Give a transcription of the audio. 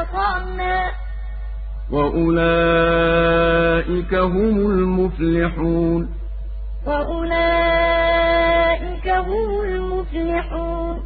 وأطعنا وأولئك هم المفلحون. وأولئك هم المفلحون.